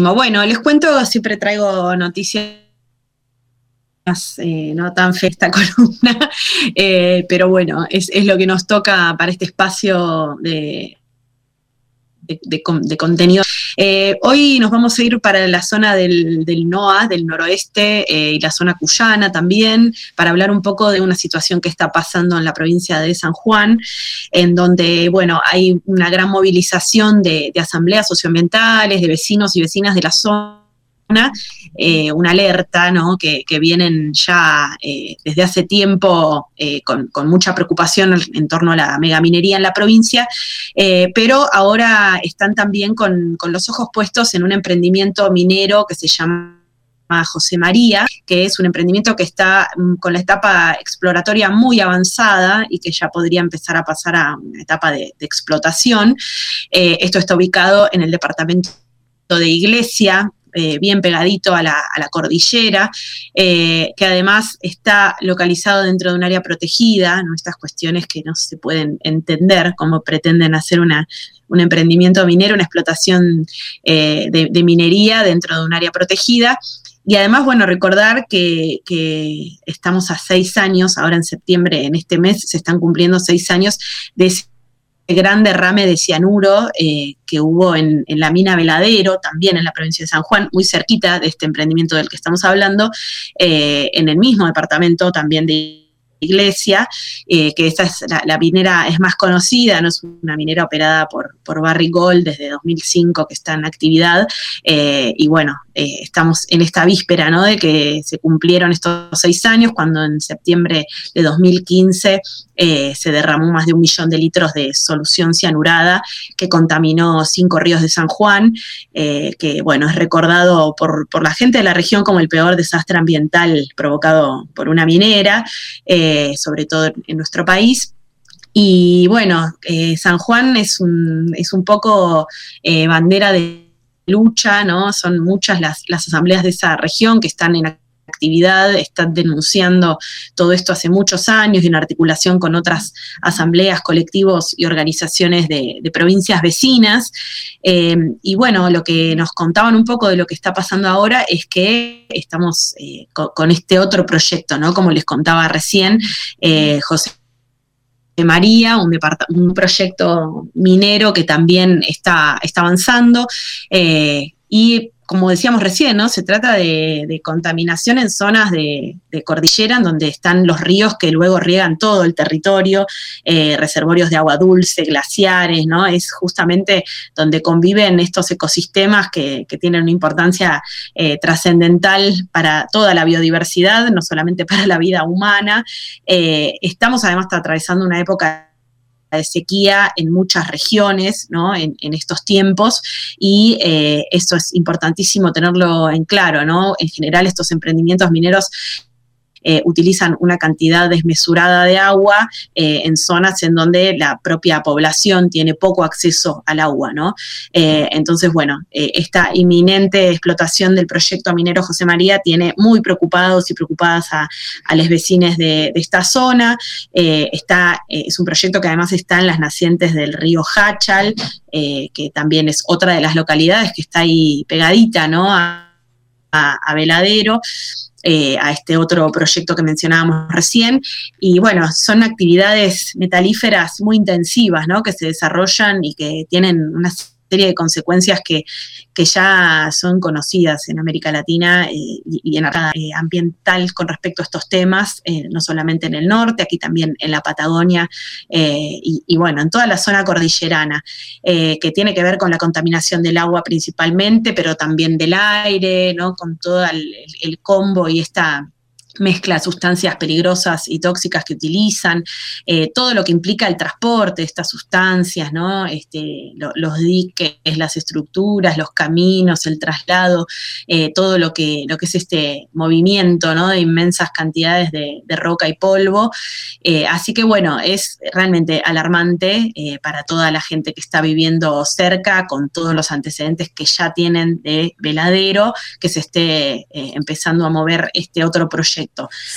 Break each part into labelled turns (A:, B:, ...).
A: Bueno, les cuento, siempre traigo noticias eh, no tan fe esta columna, eh, pero bueno, es, lo que nos toca para este espacio de, de, contenido. Eh, hoy nos vamos a ir para la zona del, NOA, del noroeste, y la zona cuyana también, para hablar un poco de una situación que está pasando en la provincia de San Juan, en donde, bueno, hay una gran movilización de, de asambleas socioambientales, de vecinos y vecinas de la zona eh, una alerta, ¿no? Que, vienen ya eh, desde hace tiempo eh, con, mucha preocupación en, torno a la megaminería en la provincia, pero ahora están también con, los ojos puestos en un emprendimiento minero que se llama José María, que es un emprendimiento que está mm, con la etapa exploratoria muy avanzada y que ya podría empezar a pasar a una etapa de, de explotación. esto está ubicado en el departamento de Iglesia, eh, bien pegadito a la, cordillera, eh, que además está localizado dentro de un área protegida, estas cuestiones que no se pueden entender, cómo pretenden hacer una, un emprendimiento minero, una explotación eh, de, minería dentro de un área protegida. Y además, bueno, recordar que, estamos a seis años, ahora en septiembre, en este mes, se están cumpliendo seis años de gran derrame de cianuro eh, que hubo en, la mina Veladero, también en la provincia de San Juan, muy cerquita de este emprendimiento del que estamos hablando, eh, en el mismo departamento también de Iglesia, eh, que esta es la, minera es más conocida, no es una minera operada por, por Barry Gold desde 2005 que está en actividad, y bueno, estamos en esta víspera, ¿no? De que se cumplieron estos seis años, cuando en septiembre de 2015 eh, se derramó más de un millón de litros de solución cianurada que contaminó cinco ríos de San Juan, eh, que bueno, es recordado por, la gente de la región como el peor desastre ambiental provocado por una minera, eh, sobre todo en nuestro país. Y bueno, San Juan es un, es un poco bandera de lucha, ¿no? Son muchas las, las asambleas de esa región que están en actividad, están denunciando todo esto hace muchos años en articulación con otras asambleas, colectivos y organizaciones de, provincias vecinas. Eh, y bueno, lo que nos contaban un poco de lo que está pasando ahora es que estamos eh, con, este otro proyecto, ¿no? Como les contaba recién, eh, José María, un, un, proyecto minero que también está, está avanzando. y como decíamos recién, ¿no? Se trata de, contaminación en zonas de, cordillera, en donde están los ríos que luego riegan todo el territorio, eh, reservorios de agua dulce, glaciares, ¿no? Es justamente donde conviven estos ecosistemas que, tienen una importancia eh, trascendental para toda la biodiversidad, no solamente para la vida humana. Eh, estamos además atravesando una época de sequía en muchas regiones ¿no? en, estos tiempos y eh, eso es importantísimo tenerlo en claro. ¿no? En general estos emprendimientos mineros eh, utilizan una cantidad desmesurada de agua eh, en zonas en donde la propia población tiene poco acceso al agua, ¿no? Eh, entonces, bueno, esta inminente explotación del proyecto minero José María tiene muy preocupados y preocupadas a, los vecinos de, esta zona. está, es un proyecto que además está en las nacientes del río Hachal, que también es otra de las localidades que está ahí pegadita, ¿no? a Veladero. Eh, a este otro proyecto que mencionábamos recién. Y bueno, son actividades metalíferas muy intensivas, ¿no? Que se desarrollan y que tienen unas serie de consecuencias que, ya son conocidas en América Latina eh, y, en la eh, ambiental con respecto a estos temas, eh, no solamente en el norte, aquí también en la Patagonia y, bueno, en toda la zona cordillerana, que tiene que ver con la contaminación del agua principalmente, pero también del aire, ¿no? Con todo el combo y esta mezcla sustancias peligrosas y tóxicas que utilizan, eh, todo lo que implica el transporte de estas sustancias. Este, los diques, las estructuras, los caminos, el traslado, eh, todo lo que, lo que es este movimiento de inmensas cantidades de, roca y polvo. Eh, así que bueno, es realmente alarmante para toda la gente que está viviendo cerca, con todos los antecedentes que ya tienen de veladero, que se esté empezando a mover este otro proyecto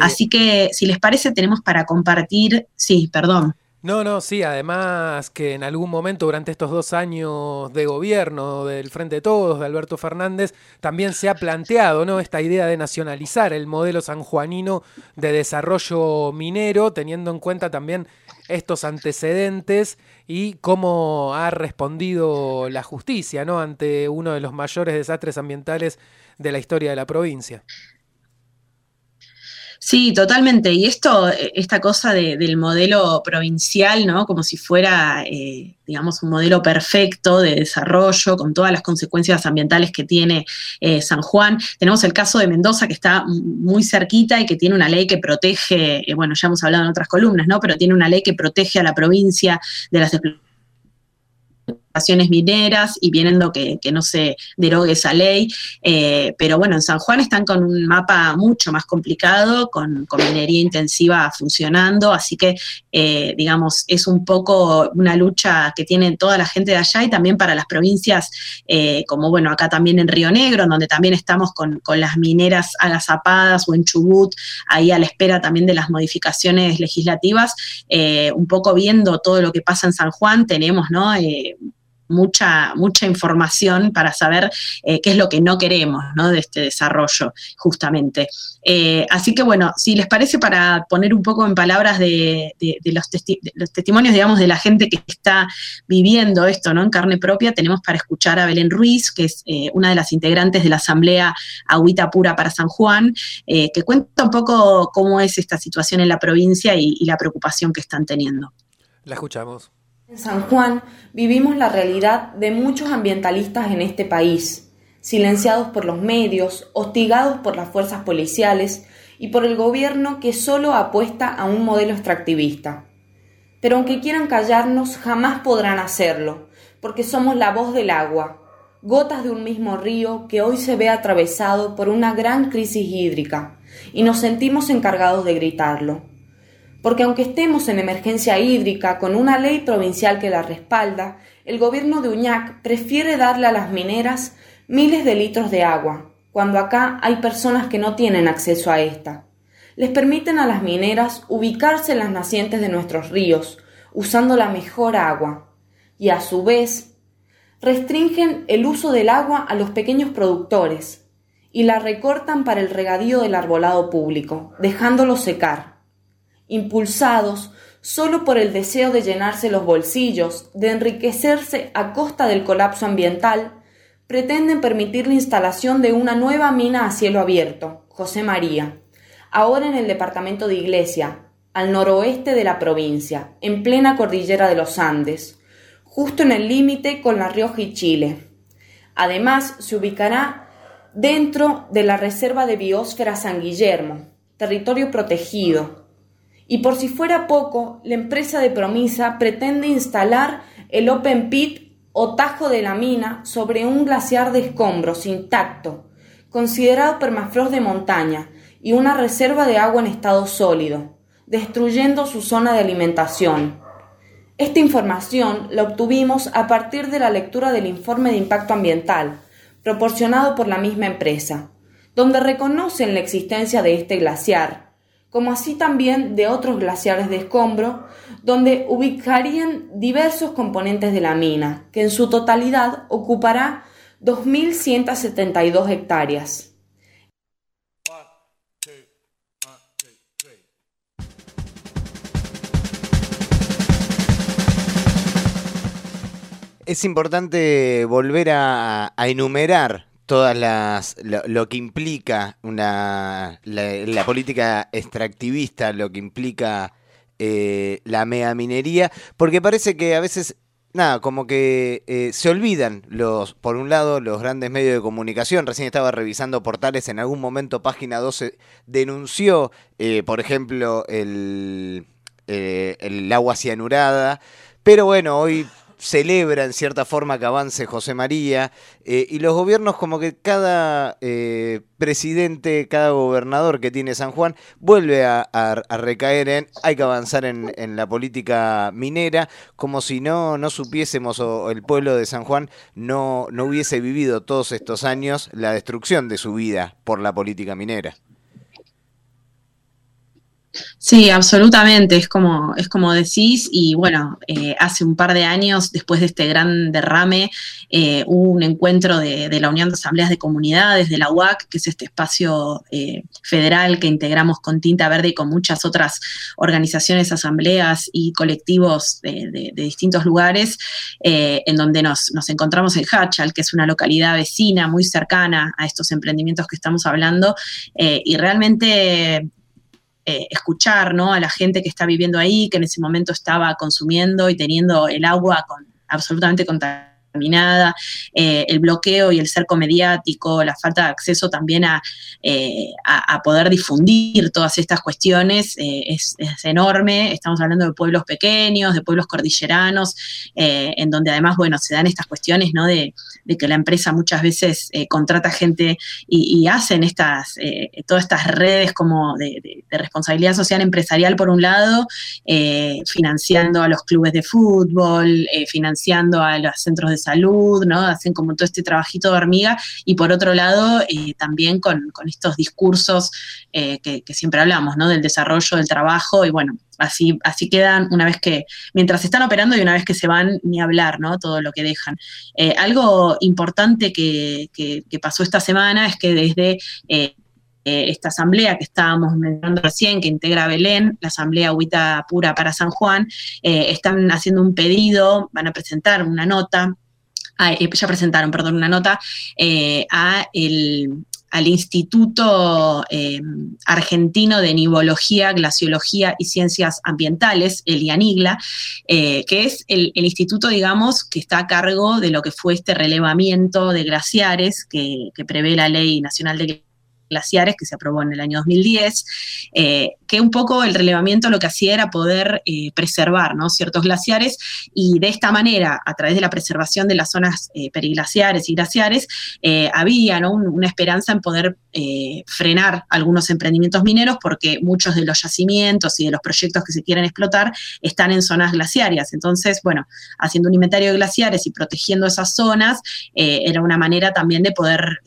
A: Así que, si les parece, tenemos para compartir, sí, perdón.
B: No, no, sí, además que en algún momento durante estos dos años de gobierno del Frente de Todos, de Alberto Fernández, también se ha planteado ¿no? esta idea de nacionalizar el modelo sanjuanino de desarrollo minero, teniendo en cuenta también estos antecedentes y cómo ha respondido la justicia ¿no? ante uno de los mayores desastres ambientales de la historia de la provincia.
A: Sí, totalmente. Y esto, eh, esta cosa del modelo provincial, ¿no? Como si fuera, eh, digamos, un modelo perfecto de desarrollo, con todas las consecuencias ambientales que tiene eh, San Juan. Tenemos el caso de Mendoza, que está muy cerquita y que tiene una ley que protege, bueno, ya hemos hablado en otras columnas, ¿no? Pero tiene una ley que protege a la provincia de las mineras y viendo que, no se derogue esa ley. Eh, pero bueno, en San Juan están con un mapa mucho más complicado, con, minería intensiva funcionando, así que, eh, digamos, es un poco una lucha que tiene toda la gente de allá y también para las provincias, eh, como bueno, acá también en Río Negro, donde también estamos con, las mineras agazapadas o en Chubut, ahí a la espera también de las modificaciones legislativas, un poco viendo todo lo que pasa en San Juan, tenemos, ¿no? Mucha, mucha información para saber eh, qué es lo que no queremos ¿no? de este desarrollo, justamente. Eh, así que bueno, si les parece, para poner un poco en palabras de, los, testimonios, digamos, de la gente que está viviendo esto ¿no? en carne propia, tenemos para escuchar a Belén Ruiz, que es eh, una de las integrantes de la Asamblea Agüita Pura para San Juan, que cuenta un poco cómo es esta situación en la provincia y la preocupación que están teniendo.
B: La escuchamos.
C: En San Juan vivimos la realidad de muchos ambientalistas en este país, silenciados por los medios, hostigados por las fuerzas policiales y por el gobierno que solo apuesta a un modelo extractivista. Pero aunque quieran callarnos, jamás podrán hacerlo, porque somos la voz del agua, gotas de un mismo río que hoy se ve atravesado por una gran crisis hídrica, y nos sentimos encargados de gritarlo porque aunque estemos en emergencia hídrica con una ley provincial que la respalda, el gobierno de Uñac prefiere darle a las mineras miles de litros de agua, cuando acá hay personas que no tienen acceso a esta. Les permiten a las mineras ubicarse en las nacientes de nuestros ríos, usando la mejor agua, y a su vez restringen el uso del agua a los pequeños productores y la recortan para el regadío del arbolado público, dejándolo secar impulsados solo por el deseo de llenarse los bolsillos, de enriquecerse a costa del colapso ambiental, pretenden permitir la instalación de una nueva mina a cielo abierto, José María, ahora en el departamento de Iglesia, al noroeste de la provincia, en plena cordillera de los Andes, justo en el límite con La Rioja y Chile. Además, se ubicará dentro de la Reserva de Biosfera San Guillermo, territorio protegido, y por si fuera poco, la empresa de Promisa pretende instalar el Open Pit o tajo de la mina sobre un glaciar de escombros intacto, considerado permafrost de montaña y una reserva de agua en estado sólido, destruyendo su zona de alimentación. Esta información la obtuvimos a partir de la lectura del informe de impacto ambiental, proporcionado por la misma empresa, donde reconocen la existencia de este glaciar, como así también de otros glaciares de escombro, donde ubicarían diversos componentes de la mina, que en su totalidad ocupará 2.172 hectáreas.
D: Es importante volver a, enumerar todas las lo, que implica una la, política extractivista, lo que implica eh, la megaminería, porque parece que a veces nada, como que eh, se olvidan los, por un lado, los grandes medios de comunicación. Recién estaba revisando portales, en algún momento Página 12 denunció, eh, por ejemplo, el, el agua cianurada. Pero bueno, hoy celebra en cierta forma que avance José María eh, y los gobiernos como que cada eh, presidente, cada gobernador que tiene San Juan vuelve a, recaer en hay que avanzar en, la política minera como si no, no supiésemos o el pueblo de San Juan no, no hubiese vivido todos estos años la destrucción de su vida por la política minera.
A: Sí, absolutamente, es como, es como decís, y bueno, eh, hace un par de años, después de este gran derrame, eh, hubo un encuentro de, la Unión de Asambleas de Comunidades, de la UAC, que es este espacio eh, federal que integramos con Tinta Verde y con muchas otras organizaciones, asambleas y colectivos de, distintos lugares, en donde nos, nos, encontramos en Hachal, que es una localidad vecina muy cercana a estos emprendimientos que estamos hablando, y realmente eh, escuchar ¿no? a la gente que está viviendo ahí, que en ese momento estaba consumiendo y teniendo el agua con, absolutamente contaminada eh, el bloqueo y el cerco mediático, la falta de acceso también a, eh, poder difundir todas estas cuestiones eh, es, enorme. Estamos hablando de pueblos pequeños, de pueblos cordilleranos, en donde además, bueno, se dan estas cuestiones, ¿no? De, que la empresa muchas veces contrata gente y, hacen estas, todas estas redes como de, responsabilidad social empresarial por un lado, financiando a los clubes de fútbol, financiando a los centros de salud, ¿no? Hacen como todo este trabajito de hormiga y por otro lado eh, también con, estos discursos eh, que, siempre hablamos, ¿no? Del desarrollo del trabajo y bueno, así, así quedan una vez que, mientras están operando y una vez que se van, ni hablar, ¿no? Todo lo que dejan. Eh, algo importante que, pasó esta semana es que desde esta asamblea que estábamos mencionando recién, que integra Belén, la asamblea Agüita Pura para San Juan, están haciendo un pedido, van a presentar una nota eh, ya presentaron, perdón, una nota eh, a al Instituto eh, Argentino de Nivología, Glaciología y Ciencias Ambientales, el IANIGLA, que es el, instituto, digamos, que está a cargo de lo que fue este relevamiento de glaciares que, que prevé la Ley Nacional de glaciares que se aprobó en el año 2010, eh, que un poco el relevamiento lo que hacía era poder eh, preservar ciertos glaciares y de esta manera, a través de la preservación de las zonas eh, periglaciares y glaciares, había una esperanza en poder frenar algunos emprendimientos mineros porque muchos de los yacimientos y de los proyectos que se quieren explotar están en zonas glaciarias. Entonces, bueno, haciendo un inventario de glaciares y protegiendo esas zonas, era una manera también de poder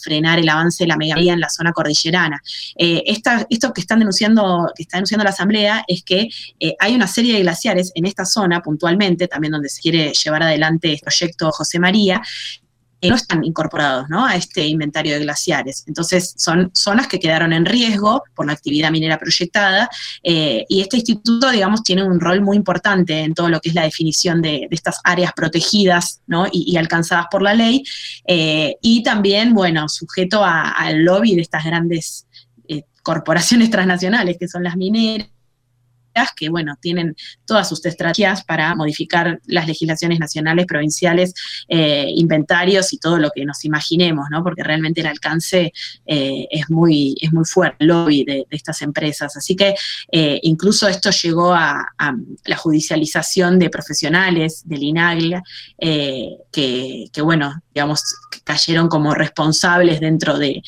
A: frenar el avance de la megaría en la zona cordillerana. Eh, esto que están denunciando, que está denunciando la Asamblea es que eh, hay una serie de glaciares en esta zona puntualmente, también donde se quiere llevar adelante el proyecto José María, no están incorporados a este inventario de glaciares. Entonces, son zonas que quedaron en riesgo por la actividad minera proyectada eh, y este instituto, digamos, tiene un rol muy importante en todo lo que es la definición de, estas áreas protegidas y, alcanzadas por la ley eh, y también, bueno, sujeto al lobby de estas grandes eh, corporaciones transnacionales que son las mineras que, bueno, tienen todas sus estrategias para modificar las legislaciones nacionales, provinciales, eh, inventarios y todo lo que nos imaginemos, ¿no? Porque realmente el alcance eh, es, muy, es muy fuerte, el lobby de, estas empresas. Así que eh, incluso esto llegó a, la judicialización de profesionales del INAGL, que, que, bueno, digamos, cayeron como responsables dentro de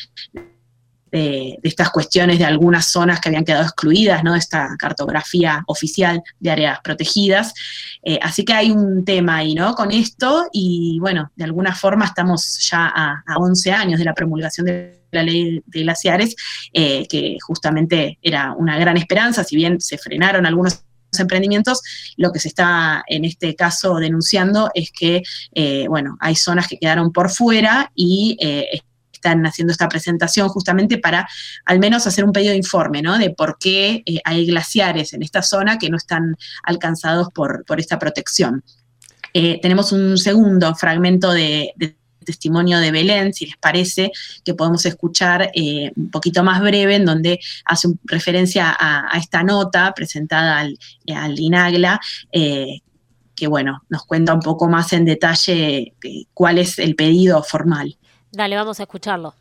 A: de, estas cuestiones de algunas zonas que habían quedado excluidas, ¿no? De esta cartografía oficial de áreas protegidas. Eh, así que hay un tema ahí, ¿no? Con esto y bueno, de alguna forma estamos ya a, 11 años de la promulgación de la ley de glaciares, eh, que justamente era una gran esperanza, si bien se frenaron algunos emprendimientos, lo que se está en este caso denunciando es que, eh, bueno, hay zonas que quedaron por fuera y están haciendo esta presentación justamente para al menos hacer un pedido de informe, ¿no? De por qué eh, hay glaciares en esta zona que no están alcanzados por, esta protección. Eh, tenemos un segundo fragmento de, testimonio de Belén, si les parece, que podemos escuchar eh, un poquito más breve, en donde hace referencia a, esta nota presentada al, al INAGLA, que bueno, nos cuenta un poco más en detalle cuál es el pedido formal.
E: Dale, vamos a escucharlo.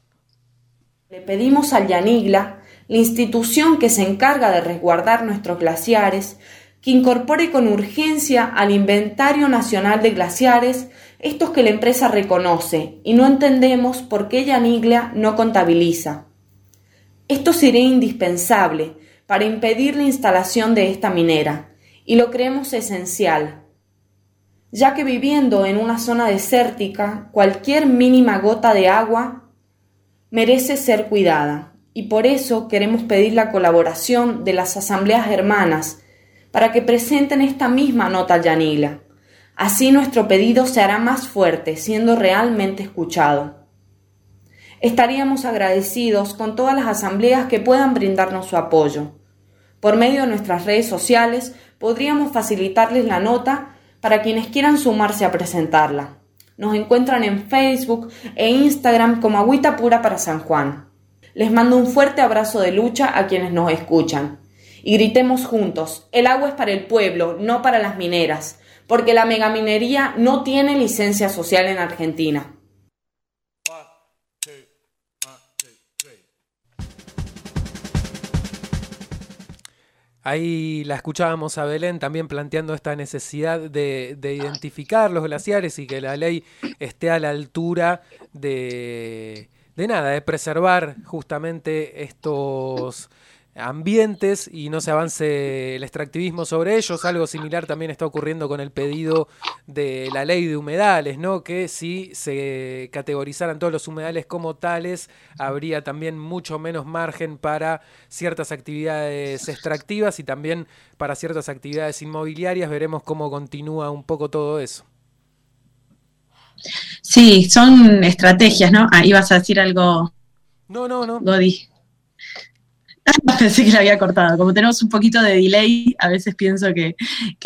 C: Le pedimos al Yanigla, la institución que se encarga de resguardar nuestros glaciares, que incorpore con urgencia al Inventario Nacional de Glaciares estos que la empresa reconoce y no entendemos por qué Yanigla no contabiliza. Esto sería indispensable para impedir la instalación de esta minera y lo creemos esencial ya que viviendo en una zona desértica, cualquier mínima gota de agua merece ser cuidada. y por eso queremos pedir la colaboración de las asambleas hermanas para que presenten esta misma nota al Yanila. Así nuestro pedido se hará más fuerte, siendo realmente escuchado. Estaríamos agradecidos con todas las asambleas que puedan brindarnos su apoyo. Por medio de nuestras redes sociales podríamos facilitarles la nota para quienes quieran sumarse a presentarla. Nos encuentran en Facebook e Instagram como Agüita Pura para San Juan. Les mando un fuerte abrazo de lucha a quienes nos escuchan. Y gritemos juntos, el agua es para el pueblo, no para las mineras, porque la megaminería no tiene licencia social en Argentina.
B: Ahí la escuchábamos a Belén también planteando esta necesidad de, identificar los glaciares y que la ley esté a la altura de, de nada, de preservar justamente estos ambientes y no se avance el extractivismo sobre ellos. Algo similar también está ocurriendo con el pedido de la ley de humedales, ¿no? Que si se categorizaran todos los humedales como tales, habría también mucho menos margen para ciertas actividades extractivas y también para ciertas actividades inmobiliarias. Veremos cómo continúa un poco todo eso.
A: Sí, son estrategias, ¿no? Ah, ibas a decir algo.
B: No, no, no.
A: Godi. Pensé que la había cortado. Como tenemos un poquito de delay, a veces pienso que,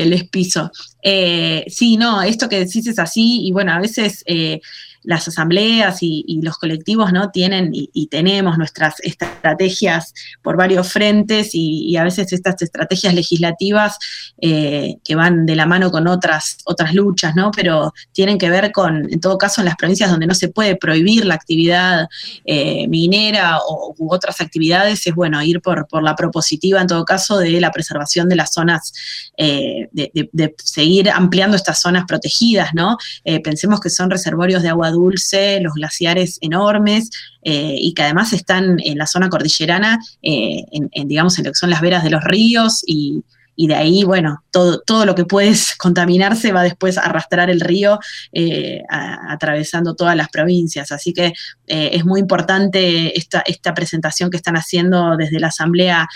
A: les piso. Eh, sí, no, esto que decís es así, y bueno, a veces eh, las asambleas y, los colectivos no tienen y, tenemos nuestras estrategias por varios frentes y, a veces estas estrategias legislativas eh, que van de la mano con otras otras luchas no pero tienen que ver con en todo caso en las provincias donde no se puede prohibir la actividad eh, minera o, u otras actividades es bueno ir por, por la propositiva en todo caso de la preservación de las zonas eh, de, de, seguir ampliando estas zonas protegidas no pensemos que son reservorios de agua dulce, los glaciares enormes, eh, y que además están en la zona cordillerana, eh, en, digamos, en lo que son las veras de los ríos y, de ahí, bueno, todo, todo lo que puedes contaminarse va después a arrastrar el río eh, atravesando todas las provincias. Así que es muy importante esta, esta presentación que están haciendo desde la Asamblea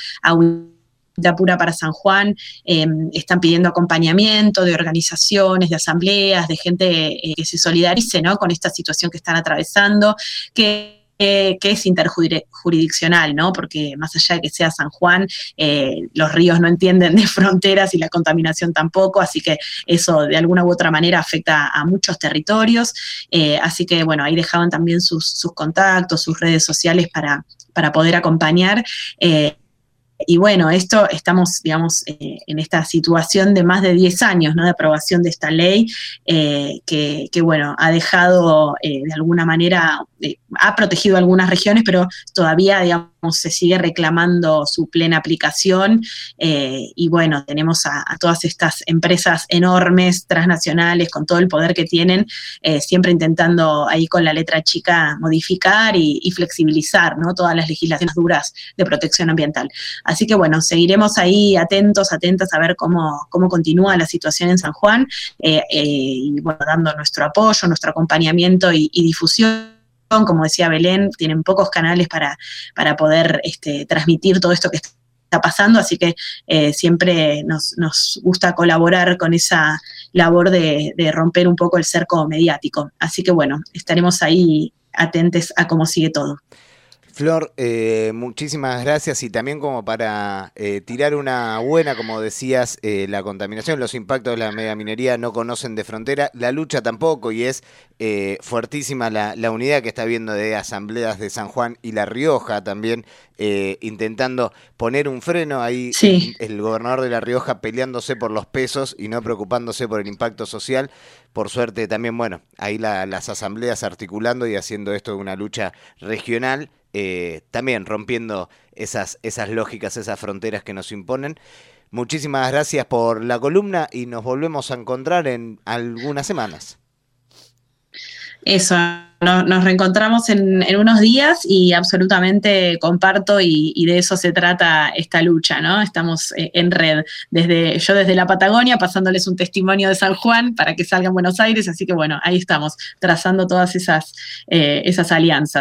A: de Pura para San Juan, em, están pidiendo acompañamiento de organizaciones, de asambleas, de gente eh, que se solidarice ¿no? con esta situación que están atravesando, que que es interjurisdiccional, ¿no? Porque más allá de que sea San Juan, eh, los ríos no entienden de fronteras y la contaminación tampoco, así que eso de alguna u otra manera afecta a muchos territorios. Eh, así que, bueno, ahí dejaban también sus, contactos, sus redes sociales para, para poder acompañar y bueno, esto estamos, digamos, eh, en esta situación de más de 10 años ¿no? de aprobación de esta ley, eh, que, bueno, ha dejado eh, de alguna manera, ha protegido algunas regiones, pero todavía, digamos, se sigue reclamando su plena aplicación eh, y bueno, tenemos a, todas estas empresas enormes, transnacionales, con todo el poder que tienen, eh, siempre intentando ahí con la letra chica modificar y, flexibilizar ¿no? todas las legislaciones duras de protección ambiental. Así que bueno, seguiremos ahí atentos, atentas a ver cómo, cómo continúa la situación en San Juan eh, y bueno, dando nuestro apoyo, nuestro acompañamiento y difusión como decía Belén, tienen pocos canales para, para poder este, transmitir todo esto que está pasando, así que eh, siempre nos, gusta colaborar con esa labor de, de, romper un poco el cerco mediático. Así que bueno, estaremos ahí atentos a cómo sigue todo.
D: Flor, eh, muchísimas gracias. Y también como para eh, tirar una buena, como decías, eh, la contaminación, los impactos de la megaminería no conocen de frontera, la lucha tampoco y es fuertísima la, unidad que está viendo de asambleas de San Juan y La Rioja también intentando poner un freno ahí, el gobernador de La Rioja peleándose por los pesos y no preocupándose por el impacto social. Por suerte también, bueno, ahí las asambleas articulando y haciendo esto de una lucha regional eh, también rompiendo esas, esas lógicas, esas fronteras que nos imponen. Muchísimas gracias por la columna y nos volvemos a encontrar en algunas semanas.
A: Eso, nos reencontramos en, unos días y absolutamente comparto y, de eso se trata esta lucha, ¿no? Estamos eh, en red, desde yo desde la Patagonia, pasándoles un testimonio de San Juan para que salgan Buenos Aires, así que bueno, ahí estamos, trazando todas esas, eh, esas alianzas.